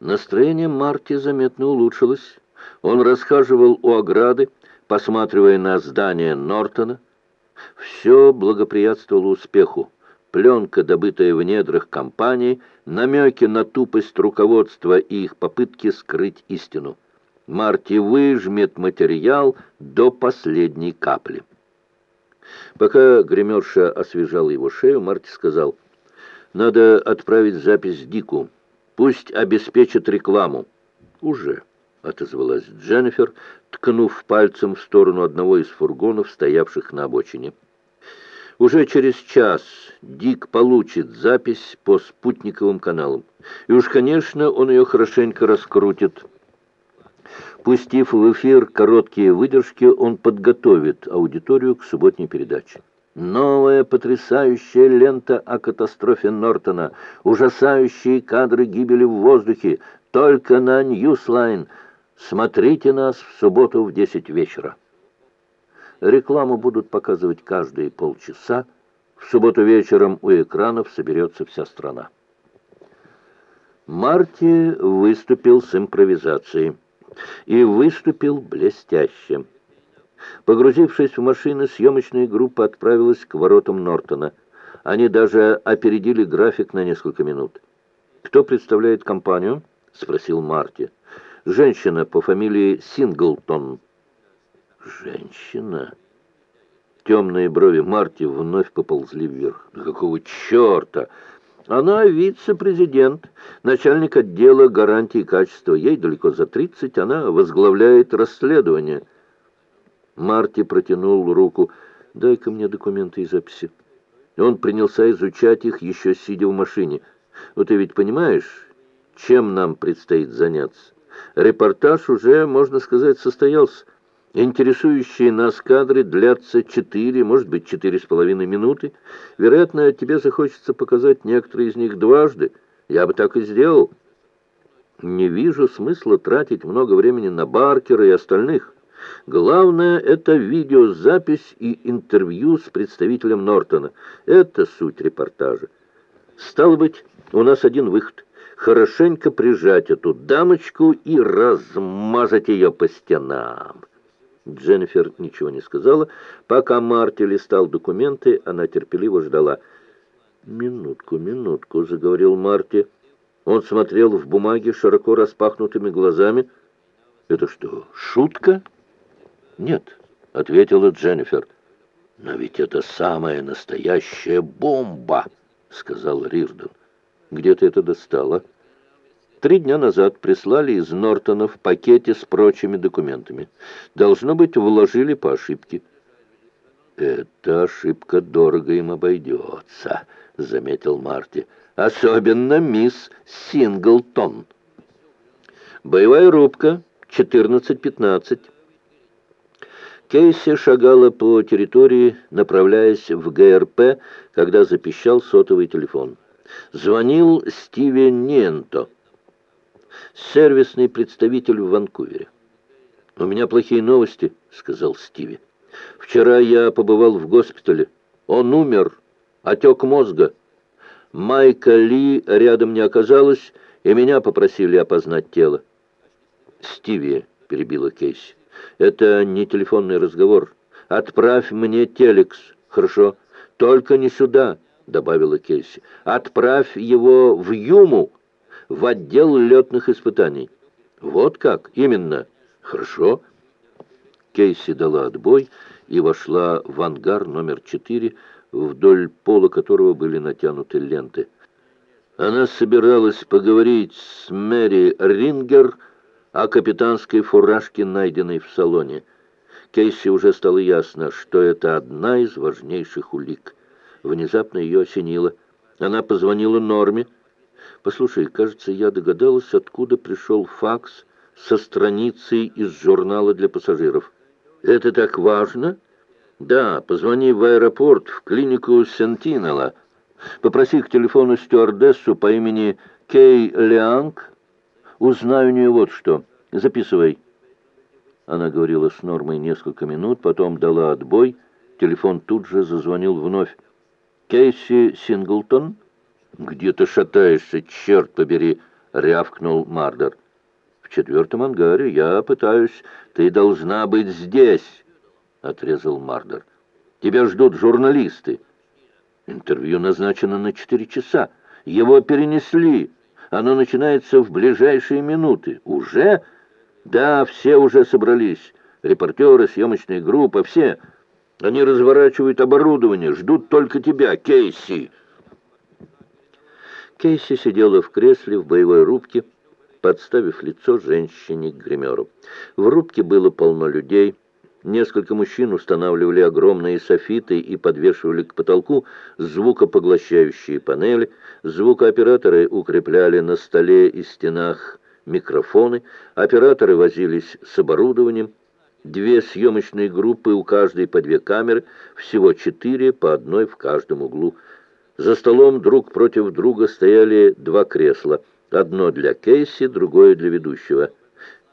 Настроение Марти заметно улучшилось. Он расхаживал у ограды, посматривая на здание Нортона. Все благоприятствовало успеху. Пленка, добытая в недрах компании, намеки на тупость руководства и их попытки скрыть истину. Марти выжмет материал до последней капли. Пока гримерша освежала его шею, Марти сказал, «Надо отправить запись Дику. Пусть обеспечит рекламу». «Уже», — отозвалась Дженнифер, ткнув пальцем в сторону одного из фургонов, стоявших на обочине. Уже через час Дик получит запись по спутниковым каналам. И уж, конечно, он ее хорошенько раскрутит. Пустив в эфир короткие выдержки, он подготовит аудиторию к субботней передаче. Новая потрясающая лента о катастрофе Нортона, ужасающие кадры гибели в воздухе, только на Ньюслайн. Смотрите нас в субботу в 10 вечера. Рекламу будут показывать каждые полчаса. В субботу вечером у экранов соберется вся страна. Марти выступил с импровизацией и выступил блестяще. Погрузившись в машины, съемочная группа отправилась к воротам Нортона. Они даже опередили график на несколько минут. «Кто представляет компанию?» — спросил Марти. «Женщина по фамилии Синглтон». «Женщина?» Темные брови Марти вновь поползли вверх. «Да какого черта?» Она вице-президент, начальник отдела гарантии качества. Ей далеко за 30, она возглавляет расследование. Марти протянул руку. «Дай-ка мне документы и записи». Он принялся изучать их, еще сидя в машине. «Вот ты ведь понимаешь, чем нам предстоит заняться? Репортаж уже, можно сказать, состоялся. Интересующие нас кадры длятся четыре, может быть, четыре с половиной минуты. Вероятно, тебе захочется показать некоторые из них дважды. Я бы так и сделал. Не вижу смысла тратить много времени на Баркера и остальных. Главное — это видеозапись и интервью с представителем Нортона. Это суть репортажа. Стало быть, у нас один выход — хорошенько прижать эту дамочку и размазать ее по стенам. Дженнифер ничего не сказала. Пока Марти листал документы, она терпеливо ждала. «Минутку, минутку», — заговорил Марти. Он смотрел в бумаге широко распахнутыми глазами. «Это что, шутка?» «Нет», — ответила Дженнифер. «Но ведь это самая настоящая бомба», — сказал Рирден. «Где ты это достала?» Три дня назад прислали из Нортона в пакете с прочими документами. Должно быть, вложили по ошибке. «Эта ошибка дорого им обойдется», — заметил Марти. «Особенно мисс Синглтон». «Боевая рубка, 14-15». Кейси шагала по территории, направляясь в ГРП, когда запищал сотовый телефон. Звонил Стивен Ненто сервисный представитель в Ванкувере. «У меня плохие новости», — сказал Стиви. «Вчера я побывал в госпитале. Он умер. Отек мозга. Майка Ли рядом не оказалось, и меня попросили опознать тело». «Стиви», — перебила Кейси, — «это не телефонный разговор. Отправь мне телекс, хорошо? Только не сюда», — добавила Кейси. «Отправь его в Юму» в отдел летных испытаний. Вот как? Именно. Хорошо. Кейси дала отбой и вошла в ангар номер четыре, вдоль пола которого были натянуты ленты. Она собиралась поговорить с Мэри Рингер о капитанской фуражке, найденной в салоне. Кейси уже стало ясно, что это одна из важнейших улик. Внезапно ее осенило. Она позвонила Норме, Послушай, кажется, я догадалась, откуда пришел факс со страницей из журнала для пассажиров. Это так важно? Да, позвони в аэропорт, в клинику Сентинела. Попроси к телефону стюардессу по имени Кей Лианг. Узнай у нее вот что. Записывай. Она говорила с Нормой несколько минут, потом дала отбой. Телефон тут же зазвонил вновь. Кейси Синглтон? «Где ты шатаешься, черт побери?» — рявкнул Мардер. «В четвертом ангаре я пытаюсь. Ты должна быть здесь!» — отрезал Мардер. «Тебя ждут журналисты. Интервью назначено на четыре часа. Его перенесли. Оно начинается в ближайшие минуты. Уже? Да, все уже собрались. Репортеры, съемочная группа, все. Они разворачивают оборудование, ждут только тебя, Кейси. Кейси сидела в кресле в боевой рубке, подставив лицо женщине-гримеру. В рубке было полно людей. Несколько мужчин устанавливали огромные софиты и подвешивали к потолку звукопоглощающие панели. Звукооператоры укрепляли на столе и стенах микрофоны. Операторы возились с оборудованием. Две съемочные группы, у каждой по две камеры, всего четыре, по одной в каждом углу. За столом друг против друга стояли два кресла. Одно для Кейси, другое для ведущего.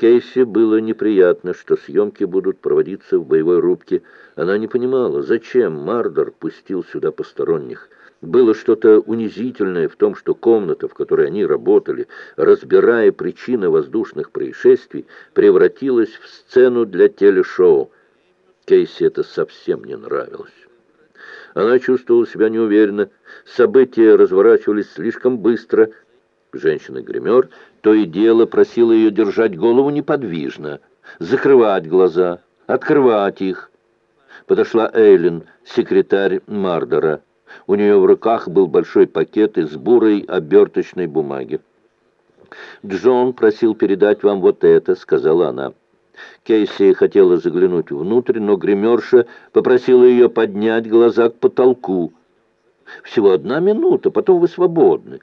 Кейси было неприятно, что съемки будут проводиться в боевой рубке. Она не понимала, зачем Мардер пустил сюда посторонних. Было что-то унизительное в том, что комната, в которой они работали, разбирая причины воздушных происшествий, превратилась в сцену для телешоу. Кейси это совсем не нравилось. Она чувствовала себя неуверенно. События разворачивались слишком быстро. Женщина-гример то и дело просила ее держать голову неподвижно, закрывать глаза, открывать их. Подошла Эйлин, секретарь Мардера. У нее в руках был большой пакет из бурой оберточной бумаги. «Джон просил передать вам вот это», — сказала она. Кейси хотела заглянуть внутрь, но гримерша попросила ее поднять глаза к потолку. «Всего одна минута, потом вы свободны»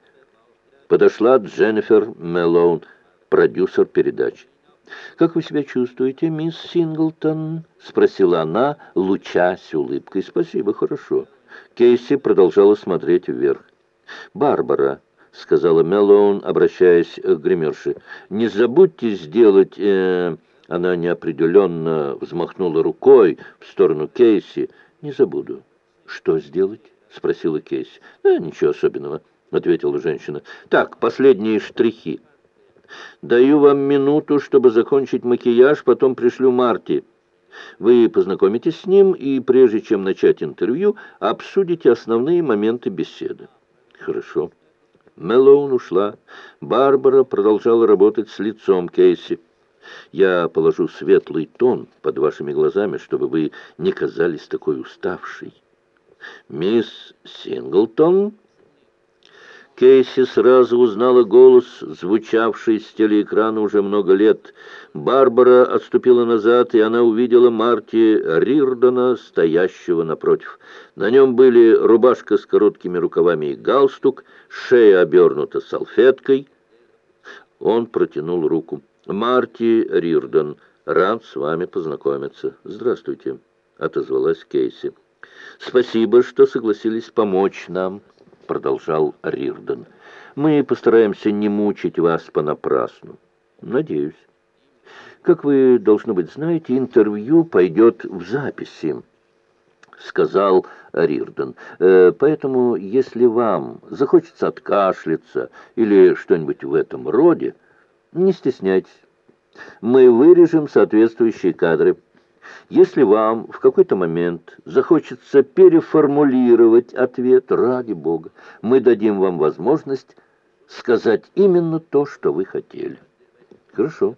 подошла Дженнифер Мелоун, продюсер передачи. «Как вы себя чувствуете, мисс Синглтон?» — спросила она, лучась улыбкой. «Спасибо, хорошо». Кейси продолжала смотреть вверх. «Барбара», — сказала Мелоун, обращаясь к гримерше, — «не забудьте сделать...» э... Она неопределенно взмахнула рукой в сторону Кейси. «Не забуду». «Что сделать?» — спросила Кейси. «Да, ничего особенного». — ответила женщина. «Так, последние штрихи. Даю вам минуту, чтобы закончить макияж, потом пришлю Марти. Вы познакомитесь с ним и, прежде чем начать интервью, обсудите основные моменты беседы». «Хорошо». Мелоун ушла. Барбара продолжала работать с лицом Кейси. «Я положу светлый тон под вашими глазами, чтобы вы не казались такой уставшей». «Мисс Синглтон...» Кейси сразу узнала голос, звучавший с телеэкрана уже много лет. Барбара отступила назад, и она увидела Марти Рирдона, стоящего напротив. На нем были рубашка с короткими рукавами и галстук, шея обернута салфеткой. Он протянул руку. «Марти Рирдон, рад с вами познакомиться. Здравствуйте», — отозвалась Кейси. «Спасибо, что согласились помочь нам» продолжал Рирден. «Мы постараемся не мучить вас понапрасну. Надеюсь. Как вы, должно быть, знаете, интервью пойдет в записи» сказал Рирден. «Э, «Поэтому, если вам захочется откашляться или что-нибудь в этом роде, не стесняйтесь. Мы вырежем соответствующие кадры». Если вам в какой-то момент захочется переформулировать ответ, ради Бога, мы дадим вам возможность сказать именно то, что вы хотели. Хорошо.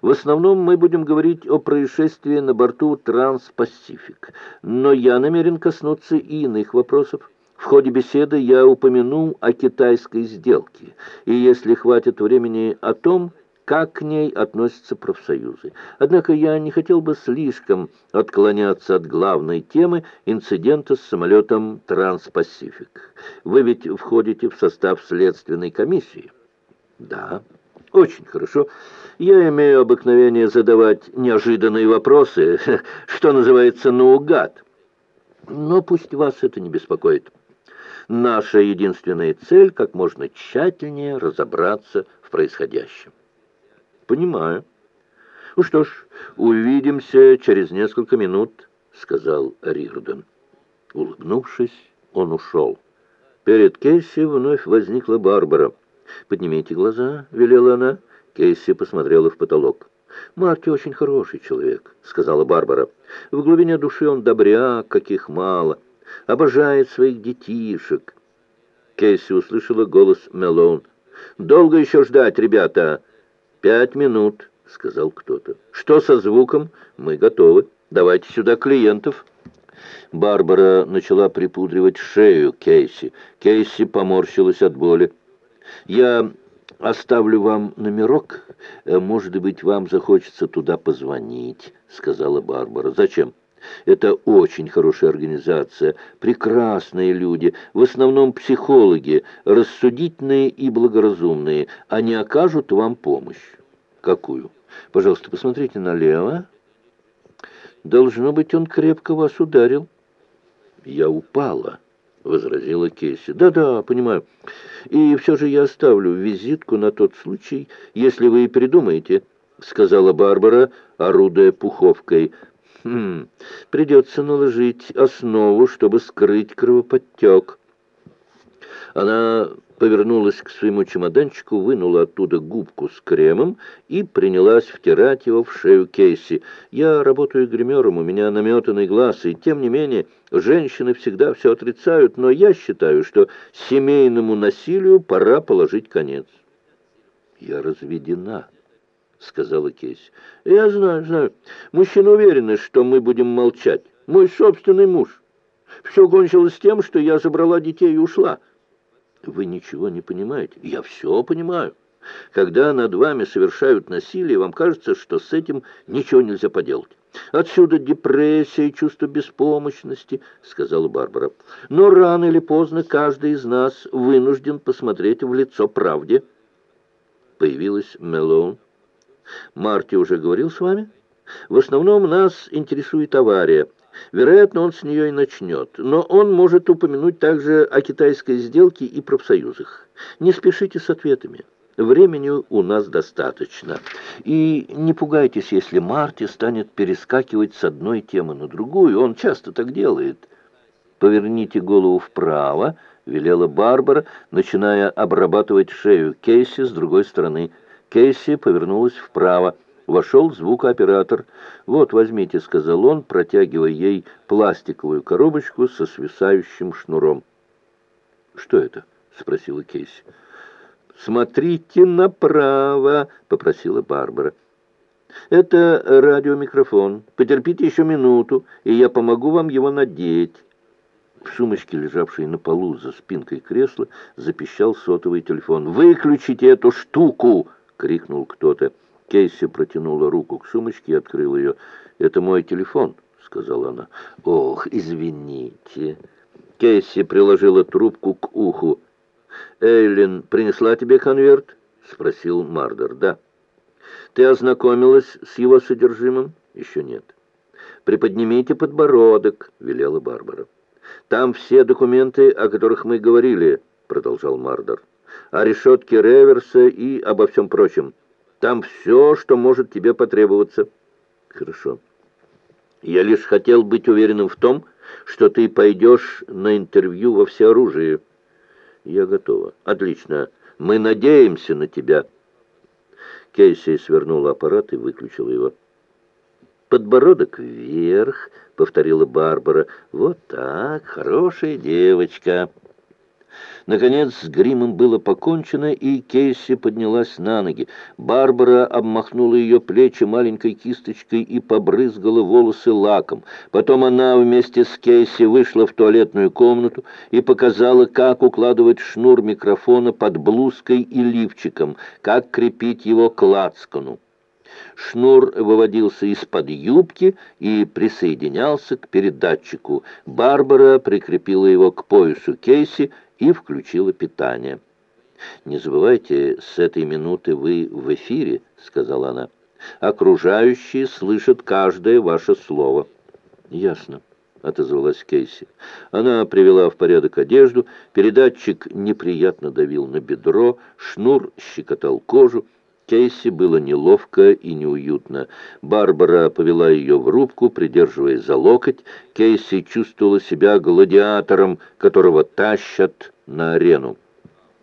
В основном мы будем говорить о происшествии на борту Транспасифик, но я намерен коснуться и иных вопросов. В ходе беседы я упомяну о китайской сделке, и если хватит времени о том, как к ней относятся профсоюзы. Однако я не хотел бы слишком отклоняться от главной темы инцидента с самолетом «Транспасифик». Вы ведь входите в состав следственной комиссии? Да, очень хорошо. Я имею обыкновение задавать неожиданные вопросы, что называется наугад. Но пусть вас это не беспокоит. Наша единственная цель — как можно тщательнее разобраться в происходящем. «Понимаю». «Ну что ж, увидимся через несколько минут», — сказал Рирден. Улыбнувшись, он ушел. Перед Кейси вновь возникла Барбара. «Поднимите глаза», — велела она. Кейси посмотрела в потолок. «Марти очень хороший человек», — сказала Барбара. «В глубине души он добряк, каких мало. Обожает своих детишек». Кейси услышала голос Мелоун. «Долго еще ждать, ребята?» «Пять минут», — сказал кто-то. «Что со звуком? Мы готовы. Давайте сюда клиентов». Барбара начала припудривать шею Кейси. Кейси поморщилась от боли. «Я оставлю вам номерок. Э, может быть, вам захочется туда позвонить», — сказала Барбара. «Зачем?» Это очень хорошая организация, прекрасные люди, в основном психологи, рассудительные и благоразумные. Они окажут вам помощь. Какую? Пожалуйста, посмотрите налево. Должно быть, он крепко вас ударил. Я упала, возразила Кейси. Да-да, понимаю. И все же я оставлю визитку на тот случай, если вы и придумаете, сказала Барбара, орудуя пуховкой. Хм, придется наложить основу, чтобы скрыть кровоподтек. Она повернулась к своему чемоданчику, вынула оттуда губку с кремом и принялась втирать его в шею Кейси. «Я работаю гримером, у меня наметанный глаз, и тем не менее женщины всегда все отрицают, но я считаю, что семейному насилию пора положить конец». «Я разведена». — сказала Кейси. «Я знаю, знаю. Мужчины уверены, что мы будем молчать. Мой собственный муж. Все кончилось тем, что я забрала детей и ушла». «Вы ничего не понимаете?» «Я все понимаю. Когда над вами совершают насилие, вам кажется, что с этим ничего нельзя поделать». «Отсюда депрессия и чувство беспомощности», — сказала Барбара. «Но рано или поздно каждый из нас вынужден посмотреть в лицо правде». Появилась Мелоун. Марти уже говорил с вами? В основном нас интересует авария. Вероятно, он с нее и начнет. Но он может упомянуть также о китайской сделке и профсоюзах. Не спешите с ответами. Времени у нас достаточно. И не пугайтесь, если Марти станет перескакивать с одной темы на другую. Он часто так делает. «Поверните голову вправо», — велела Барбара, начиная обрабатывать шею Кейси с другой стороны — Кейси повернулась вправо. Вошел звукооператор. «Вот, возьмите», — сказал он, протягивая ей пластиковую коробочку со свисающим шнуром. «Что это?» — спросила Кейси. «Смотрите направо», — попросила Барбара. «Это радиомикрофон. Потерпите еще минуту, и я помогу вам его надеть». В сумочке, лежавшей на полу за спинкой кресла, запищал сотовый телефон. «Выключите эту штуку!» — крикнул кто-то. Кейси протянула руку к сумочке и открыла ее. «Это мой телефон», — сказала она. «Ох, извините». Кейси приложила трубку к уху. «Эйлин принесла тебе конверт?» — спросил Мардер. «Да». «Ты ознакомилась с его содержимым?» «Еще нет». «Приподнимите подбородок», — велела Барбара. «Там все документы, о которых мы говорили», — продолжал Мардер о решетке реверса и обо всем прочем. Там все, что может тебе потребоваться. Хорошо. Я лишь хотел быть уверенным в том, что ты пойдешь на интервью во всеоружии. Я готова. Отлично. Мы надеемся на тебя. Кейси свернула аппарат и выключила его. «Подбородок вверх», — повторила Барбара. «Вот так, хорошая девочка». Наконец, с гримом было покончено, и Кейси поднялась на ноги. Барбара обмахнула ее плечи маленькой кисточкой и побрызгала волосы лаком. Потом она вместе с Кейси вышла в туалетную комнату и показала, как укладывать шнур микрофона под блузкой и лифчиком, как крепить его к лацкану. Шнур выводился из-под юбки и присоединялся к передатчику. Барбара прикрепила его к поясу Кейси и включила питание. «Не забывайте, с этой минуты вы в эфире», — сказала она. «Окружающие слышат каждое ваше слово». «Ясно», — отозвалась Кейси. Она привела в порядок одежду, передатчик неприятно давил на бедро, шнур щекотал кожу. Кейси было неловко и неуютно. Барбара повела ее в рубку, придерживая за локоть. Кейси чувствовала себя гладиатором, которого тащат на арену.